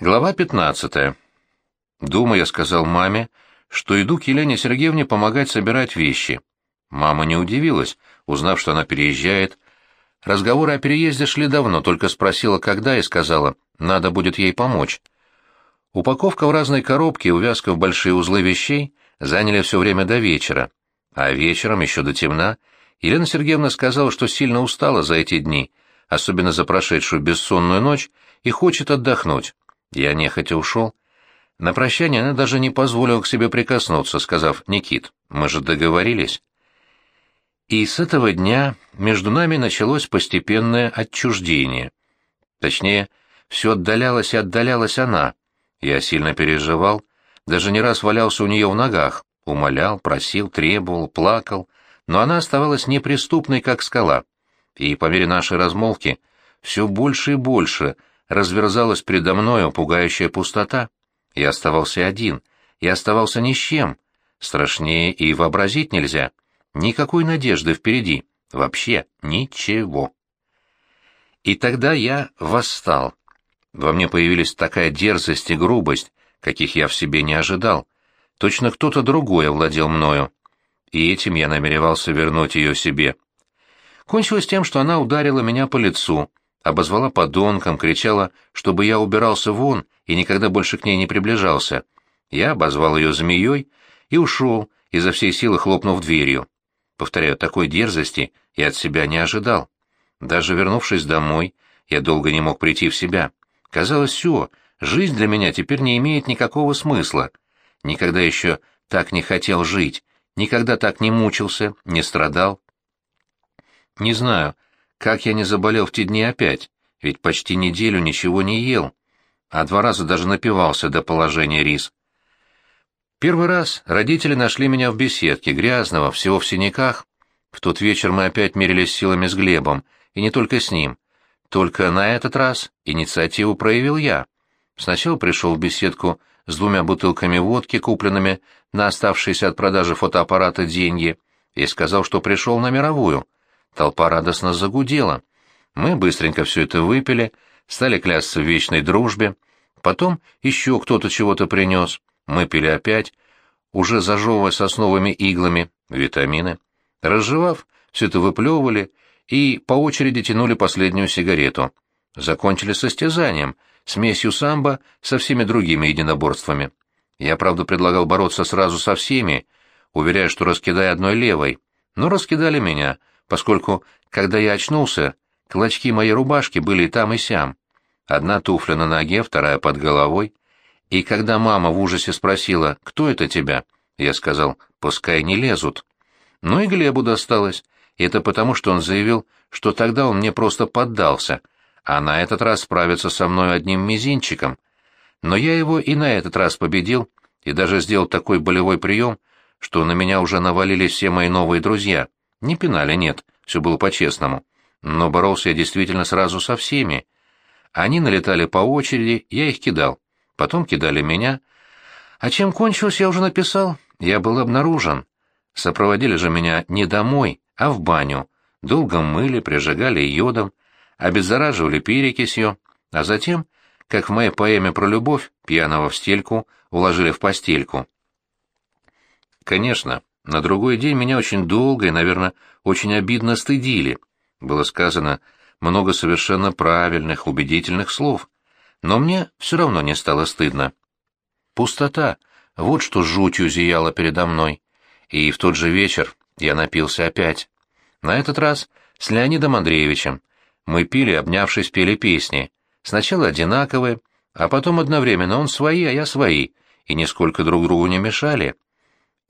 Глава 15. Дома я сказал маме, что иду к Елене Сергеевне помогать собирать вещи. Мама не удивилась, узнав, что она переезжает. Разговоры о переезде шли давно, только спросила, когда, и сказала, надо будет ей помочь. Упаковка в разные коробки и увязка в большие узлы вещей заняли все время до вечера. А вечером, еще до темна, Елена Сергеевна сказала, что сильно устала за эти дни, особенно за прошедшую бессонную ночь, и хочет отдохнуть. Я нехотя ушел. На прощание она даже не позволила к себе прикоснуться, сказав, «Никит, мы же договорились». И с этого дня между нами началось постепенное отчуждение. Точнее, все отдалялась и отдалялась она. Я сильно переживал, даже не раз валялся у нее в ногах, умолял, просил, требовал, плакал, но она оставалась неприступной, как скала. И по мере нашей размолвки все больше и больше — разверзалась передо мною пугающая пустота. Я оставался один, я оставался ни с чем. Страшнее и вообразить нельзя. Никакой надежды впереди, вообще ничего. И тогда я восстал. Во мне появились такая дерзость и грубость, каких я в себе не ожидал. Точно кто-то другой овладел мною. И этим я намеревался вернуть ее себе. Кончилось тем, что она ударила меня по лицу — обозвала подонком, кричала, чтобы я убирался вон и никогда больше к ней не приближался. Я обозвал ее змеей и ушел, изо всей силы хлопнув дверью. Повторяю, такой дерзости я от себя не ожидал. Даже вернувшись домой, я долго не мог прийти в себя. Казалось, все, жизнь для меня теперь не имеет никакого смысла. Никогда еще так не хотел жить, никогда так не мучился, не страдал. Не знаю, как я не заболел в те дни опять, ведь почти неделю ничего не ел, а два раза даже напивался до положения рис. Первый раз родители нашли меня в беседке, грязного, всего в синяках. В тот вечер мы опять мерились силами с Глебом, и не только с ним. Только на этот раз инициативу проявил я. Сначала пришел в беседку с двумя бутылками водки, купленными на оставшиеся от продажи фотоаппарата деньги, и сказал, что пришел на мировую. Толпа радостно загудела. Мы быстренько все это выпили, стали клясться в вечной дружбе. Потом еще кто-то чего-то принес. Мы пили опять, уже зажевывая сосновыми иглами витамины. Разжевав, все это выплевывали и по очереди тянули последнюю сигарету. Закончили состязанием, смесью самбо со всеми другими единоборствами. Я, правда, предлагал бороться сразу со всеми, уверяя, что раскидай одной левой, но раскидали меня — поскольку, когда я очнулся, клочки моей рубашки были там, и сям. Одна туфля на ноге, вторая под головой. И когда мама в ужасе спросила, кто это тебя, я сказал, пускай не лезут. Ну и Глебу досталось. Это потому, что он заявил, что тогда он мне просто поддался, а на этот раз справится со мной одним мизинчиком. Но я его и на этот раз победил, и даже сделал такой болевой прием, что на меня уже навалились все мои новые друзья. Не пинали, нет, все было по-честному. Но боролся я действительно сразу со всеми. Они налетали по очереди, я их кидал. Потом кидали меня. А чем кончилось, я уже написал. Я был обнаружен. Сопроводили же меня не домой, а в баню. Долго мыли, прижигали йодом, обеззараживали перекисью, а затем, как в моей поэме про любовь, пьяного в стельку уложили в постельку. Конечно, на другой день меня очень долго и, наверное, очень обидно стыдили. Было сказано много совершенно правильных, убедительных слов. Но мне все равно не стало стыдно. Пустота — вот что жутью зияла передо мной. И в тот же вечер я напился опять. На этот раз с Леонидом Андреевичем. Мы пили, обнявшись, пели песни. Сначала одинаковые, а потом одновременно он свои, а я свои, и нисколько друг другу не мешали.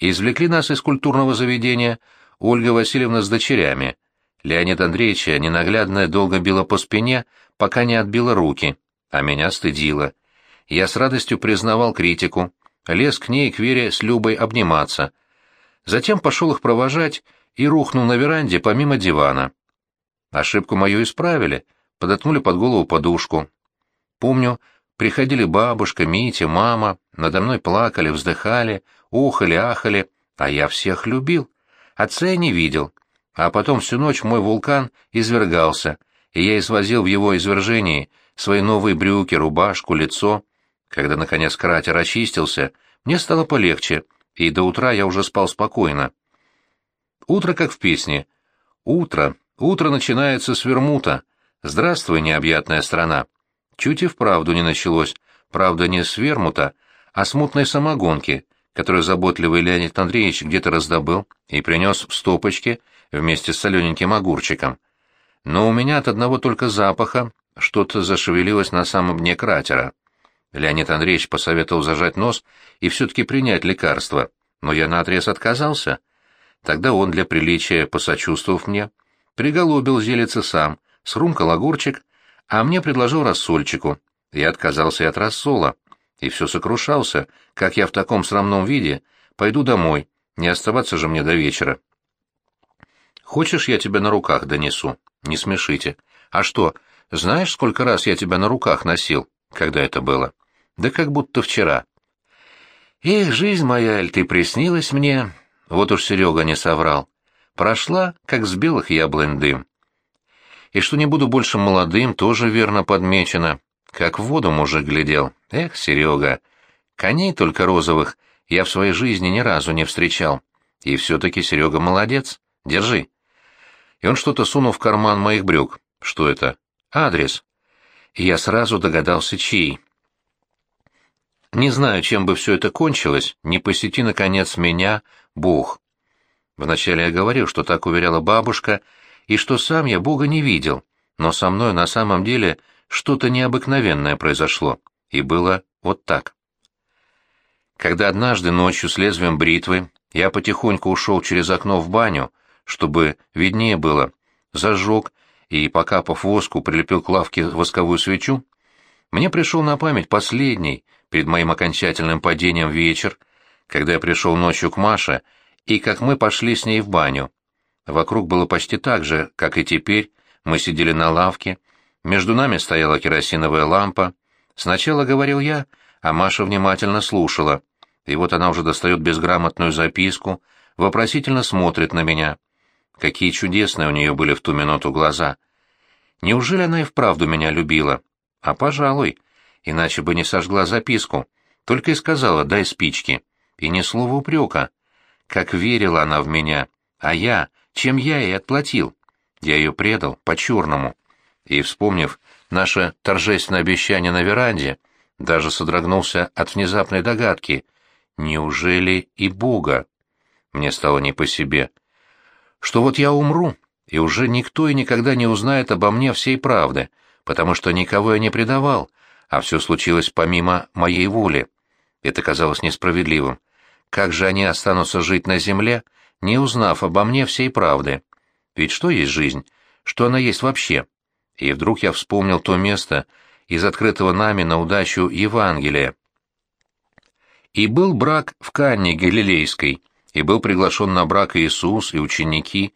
Извлекли нас из культурного заведения Ольга Васильевна с дочерями. Леонид Андреевича ненаглядная долго била по спине, пока не отбила руки, а меня стыдила. Я с радостью признавал критику, лез к ней и к Вере с Любой обниматься. Затем пошел их провожать и рухнул на веранде помимо дивана. Ошибку мою исправили, подоткнули под голову подушку. Помню, приходили бабушка, Митя, мама, надо мной плакали, вздыхали, ухали, ахали, а я всех любил. Отца я не видел. А потом всю ночь мой вулкан извергался, и я извозил в его извержении свои новые брюки, рубашку, лицо, Когда, наконец, кратер очистился, мне стало полегче, и до утра я уже спал спокойно. Утро как в песне. Утро, утро начинается с вермута. Здравствуй, необъятная страна. Чуть и вправду не началось, правда, не с вермута, а с мутной самогонки, которую заботливый Леонид Андреевич где-то раздобыл и принес в стопочке вместе с солененьким огурчиком. Но у меня от одного только запаха что-то зашевелилось на самом дне кратера. Леонид Андреевич посоветовал зажать нос и все-таки принять лекарство, но я наотрез отказался. Тогда он, для приличия, посочувствовав мне, приголубил зелиться сам, срумкал огурчик, а мне предложил рассольчику. Я отказался и от рассола, и все сокрушался, как я в таком срамном виде пойду домой, не оставаться же мне до вечера. Хочешь, я тебя на руках донесу? Не смешите. А что, знаешь, сколько раз я тебя на руках носил? Когда это было? Да как будто вчера. Эх, жизнь моя, аль ты приснилась мне. Вот уж Серега не соврал. Прошла, как с белых яблонь дым. И что не буду больше молодым, тоже верно подмечено. Как в воду мужик глядел. Эх, Серега, коней только розовых я в своей жизни ни разу не встречал. И все-таки Серега молодец. Держи. И он что-то сунул в карман моих брюк. Что это? Адрес. И я сразу догадался, чей. Не знаю, чем бы все это кончилось, не посети, наконец, меня, Бог. Вначале я говорил, что так уверяла бабушка, и что сам я Бога не видел, но со мной на самом деле что-то необыкновенное произошло, и было вот так. Когда однажды ночью с лезвием бритвы я потихоньку ушел через окно в баню, чтобы виднее было, зажег и, покапав воску, прилепил к лавке восковую свечу, мне пришел на память последний, перед моим окончательным падением вечер, когда я пришел ночью к Маше, и как мы пошли с ней в баню. Вокруг было почти так же, как и теперь, мы сидели на лавке, между нами стояла керосиновая лампа. Сначала говорил я, а Маша внимательно слушала. И вот она уже достает безграмотную записку, вопросительно смотрит на меня. Какие чудесные у нее были в ту минуту глаза. Неужели она и вправду меня любила? А пожалуй, иначе бы не сожгла записку. Только и сказала «дай спички». И ни слова упрека. Как верила она в меня. А я, чем я ей отплатил? Я ее предал, по-черному и, вспомнив наше торжественное обещание на веранде, даже содрогнулся от внезапной догадки. Неужели и Бога? Мне стало не по себе. Что вот я умру, и уже никто и никогда не узнает обо мне всей правды, потому что никого я не предавал, а все случилось помимо моей воли. Это казалось несправедливым. Как же они останутся жить на земле, не узнав обо мне всей правды? Ведь что есть жизнь? Что она есть вообще? И вдруг я вспомнил то место из открытого нами на удачу Евангелия. И был брак в Канне Галилейской, и был приглашен на брак Иисус и ученики.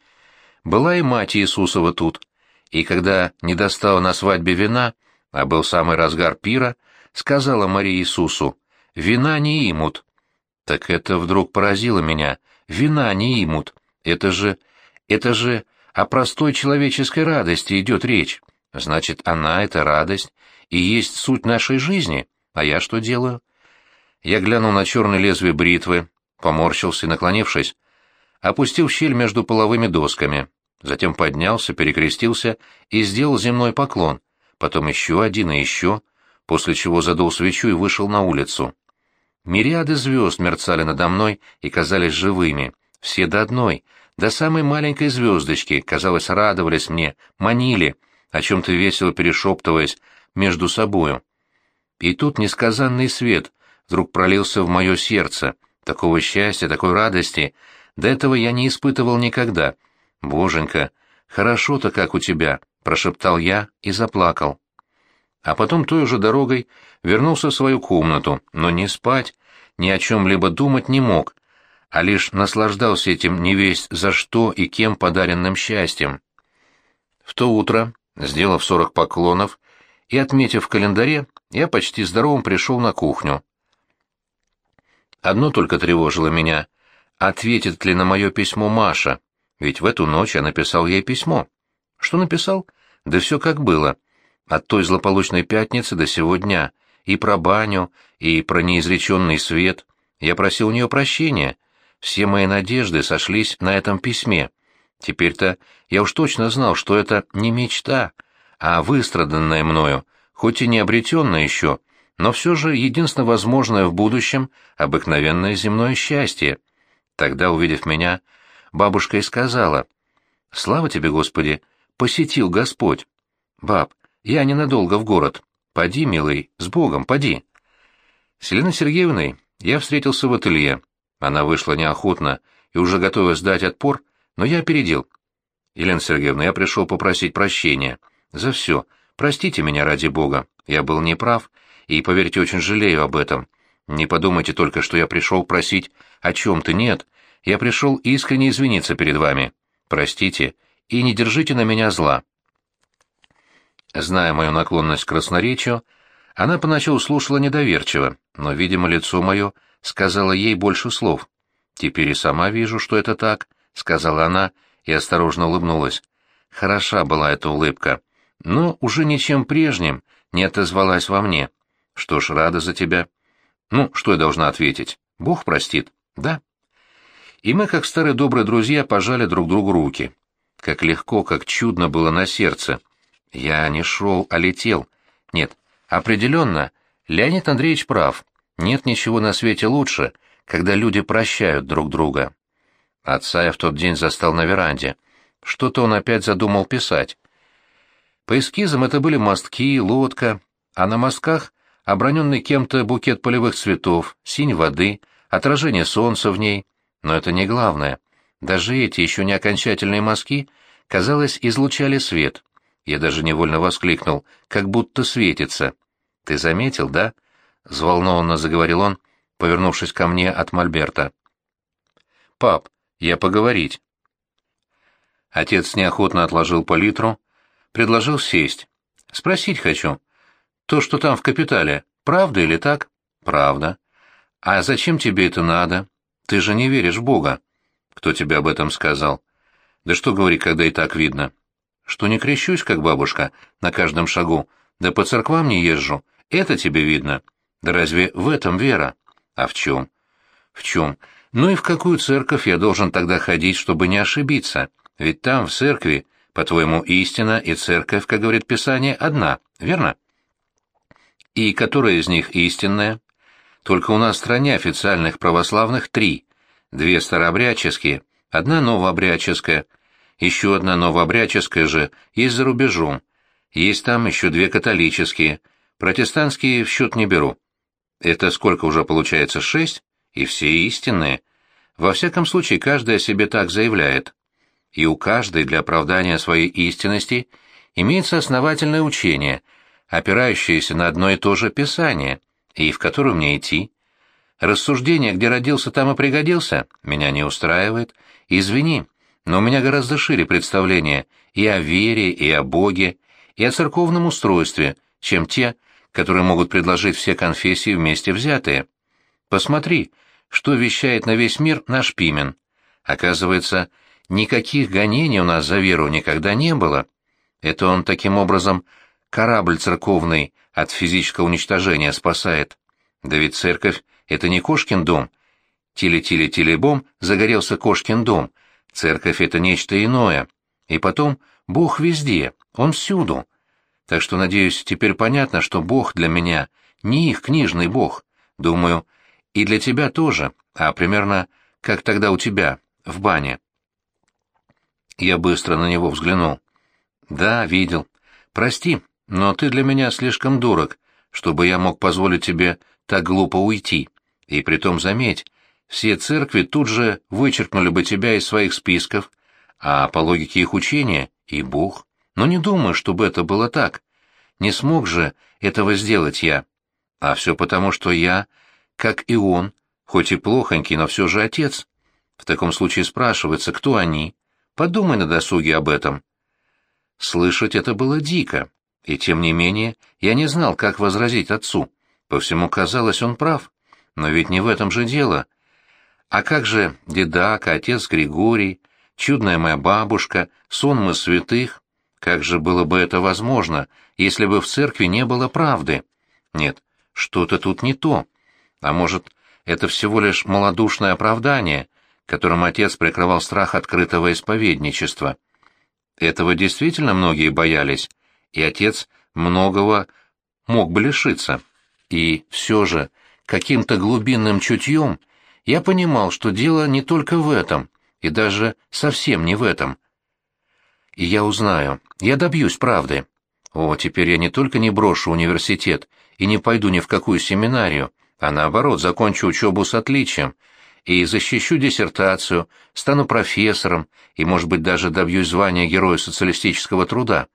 Была и мать Иисусова тут. И когда не достала на свадьбе вина, а был самый разгар пира, сказала Мария Иисусу, «Вина не имут». Так это вдруг поразило меня. Вина не имут. Это же... это же... О простой человеческой радости идет речь. Значит, она — это радость и есть суть нашей жизни. А я что делаю? Я глянул на черное лезвие бритвы, поморщился и, наклонившись, опустил щель между половыми досками. Затем поднялся, перекрестился и сделал земной поклон. Потом еще один и еще, после чего задул свечу и вышел на улицу. Мириады звезд мерцали надо мной и казались живыми. Все до одной, до самой маленькой звездочки, казалось, радовались мне, манили — о чем-то весело перешептываясь между собою. И тут несказанный свет вдруг пролился в мое сердце. Такого счастья, такой радости до этого я не испытывал никогда. «Боженька, хорошо-то как у тебя!» — прошептал я и заплакал. А потом той же дорогой вернулся в свою комнату, но не спать, ни о чем-либо думать не мог, а лишь наслаждался этим невесть за что и кем подаренным счастьем. В то утро Сделав сорок поклонов и отметив в календаре, я почти здоровым пришел на кухню. Одно только тревожило меня — ответит ли на мое письмо Маша, ведь в эту ночь я написал ей письмо. Что написал? Да все как было. От той злополучной пятницы до сего дня. И про баню, и про неизреченный свет. Я просил у нее прощения. Все мои надежды сошлись на этом письме. Теперь-то я уж точно знал, что это не мечта, а выстраданное мною, хоть и не обретенное еще, но все же единственно возможное в будущем обыкновенное земное счастье. Тогда, увидев меня, бабушка и сказала, «Слава тебе, Господи, посетил Господь. Баб, я ненадолго в город. Поди, милый, с Богом, поди». С Еленой Сергеевной я встретился в ателье. Она вышла неохотно и уже готова сдать отпор, но я опередил. «Елена Сергеевна, я пришел попросить прощения. За все. Простите меня ради Бога. Я был неправ, и, поверьте, очень жалею об этом. Не подумайте только, что я пришел просить о чем-то. Нет. Я пришел искренне извиниться перед вами. Простите, и не держите на меня зла». Зная мою наклонность к красноречию, она поначалу слушала недоверчиво, но, видимо, лицо мое сказала ей больше слов. Теперь и сама вижу, что это так, — сказала она и осторожно улыбнулась. Хороша была эта улыбка, но уже ничем прежним не отозвалась во мне. Что ж, рада за тебя. Ну, что я должна ответить? Бог простит, да? И мы, как старые добрые друзья, пожали друг другу руки. Как легко, как чудно было на сердце. Я не шел, а летел. Нет, определенно, Леонид Андреевич прав. Нет ничего на свете лучше, когда люди прощают друг друга. Отца я в тот день застал на веранде. Что-то он опять задумал писать. По эскизам это были мостки, лодка, а на мостках оброненный кем-то букет полевых цветов, синь воды, отражение солнца в ней. Но это не главное. Даже эти еще не окончательные мазки, казалось, излучали свет. Я даже невольно воскликнул, как будто светится. «Ты заметил, да?» — взволнованно заговорил он, повернувшись ко мне от Мольберта. «Пап, я поговорить». Отец неохотно отложил палитру, предложил сесть. «Спросить хочу. То, что там в капитале, правда или так?» «Правда». «А зачем тебе это надо? Ты же не веришь в Бога». «Кто тебе об этом сказал?» «Да что говорить, когда и так видно?» «Что не крещусь, как бабушка, на каждом шагу, да по церквам не езжу, это тебе видно. Да разве в этом вера? А в чем? В чем? Ну и в какую церковь я должен тогда ходить, чтобы не ошибиться? Ведь там, в церкви, по-твоему, истина и церковь, как говорит Писание, одна, верно? И которая из них истинная? Только у нас в стране официальных православных три. Две старообрядческие, одна новообрядческая, еще одна новообрядческая же есть за рубежом. Есть там еще две католические – Протестантские в счет не беру. Это сколько уже получается, шесть? И все истинные. Во всяком случае, каждый о себе так заявляет. И у каждой для оправдания своей истинности имеется основательное учение, опирающееся на одно и то же Писание, и в которое мне идти. Рассуждение, где родился, там и пригодился, меня не устраивает. Извини, но у меня гораздо шире представление и о вере, и о Боге, и о церковном устройстве, чем те, которые могут предложить все конфессии вместе взятые. Посмотри, что вещает на весь мир наш Пимен. Оказывается, никаких гонений у нас за веру никогда не было. Это он таким образом корабль церковный от физического уничтожения спасает. Да ведь церковь — это не кошкин дом. Тили-тили-тили-бом загорелся кошкин дом. Церковь — это нечто иное. И потом, Бог везде, Он всюду. Так что, надеюсь, теперь понятно, что Бог для меня не их книжный Бог. Думаю, и для тебя тоже, а примерно как тогда у тебя, в бане. Я быстро на него взглянул. Да, видел. Прости, но ты для меня слишком дорог, чтобы я мог позволить тебе так глупо уйти. И притом заметь, все церкви тут же вычеркнули бы тебя из своих списков, а по логике их учения и Бог. Но не думаю, чтобы это было так. Не смог же этого сделать я. А все потому, что я, как и он, хоть и плохонький, но все же отец. В таком случае спрашивается, кто они? Подумай на досуге об этом. Слышать это было дико, и тем не менее я не знал, как возразить отцу. По всему казалось, он прав. Но ведь не в этом же дело. А как же дедак, отец Григорий, чудная моя бабушка, сонмы святых? Как же было бы это возможно, если бы в церкви не было правды? Нет, что-то тут не то. А может, это всего лишь малодушное оправдание, которым отец прикрывал страх открытого исповедничества. Этого действительно многие боялись, и отец многого мог бы лишиться. И все же, каким-то глубинным чутьем, я понимал, что дело не только в этом, и даже совсем не в этом. И я узнаю, я добьюсь правды. О, теперь я не только не брошу университет и не пойду ни в какую семинарию, а наоборот, закончу учебу с отличием и защищу диссертацию, стану профессором и, может быть, даже добьюсь звания Героя социалистического труда.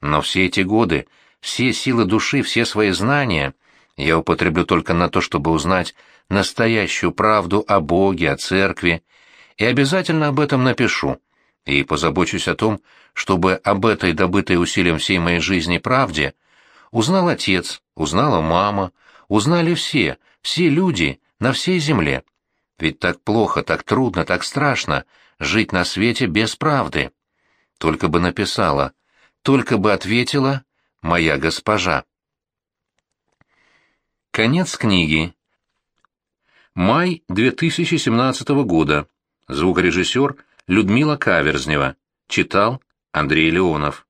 Но все эти годы, все силы души, все свои знания я употреблю только на то, чтобы узнать настоящую правду о Боге, о Церкви, и обязательно об этом напишу, и позабочусь о том, чтобы об этой добытой усилием всей моей жизни правде узнал отец, узнала мама, узнали все, все люди на всей земле. Ведь так плохо, так трудно, так страшно жить на свете без правды. Только бы написала, только бы ответила моя госпожа. Конец книги. Май 2017 года. Звукорежиссер Людмила Каверзнева. Читал Андрей Леонов.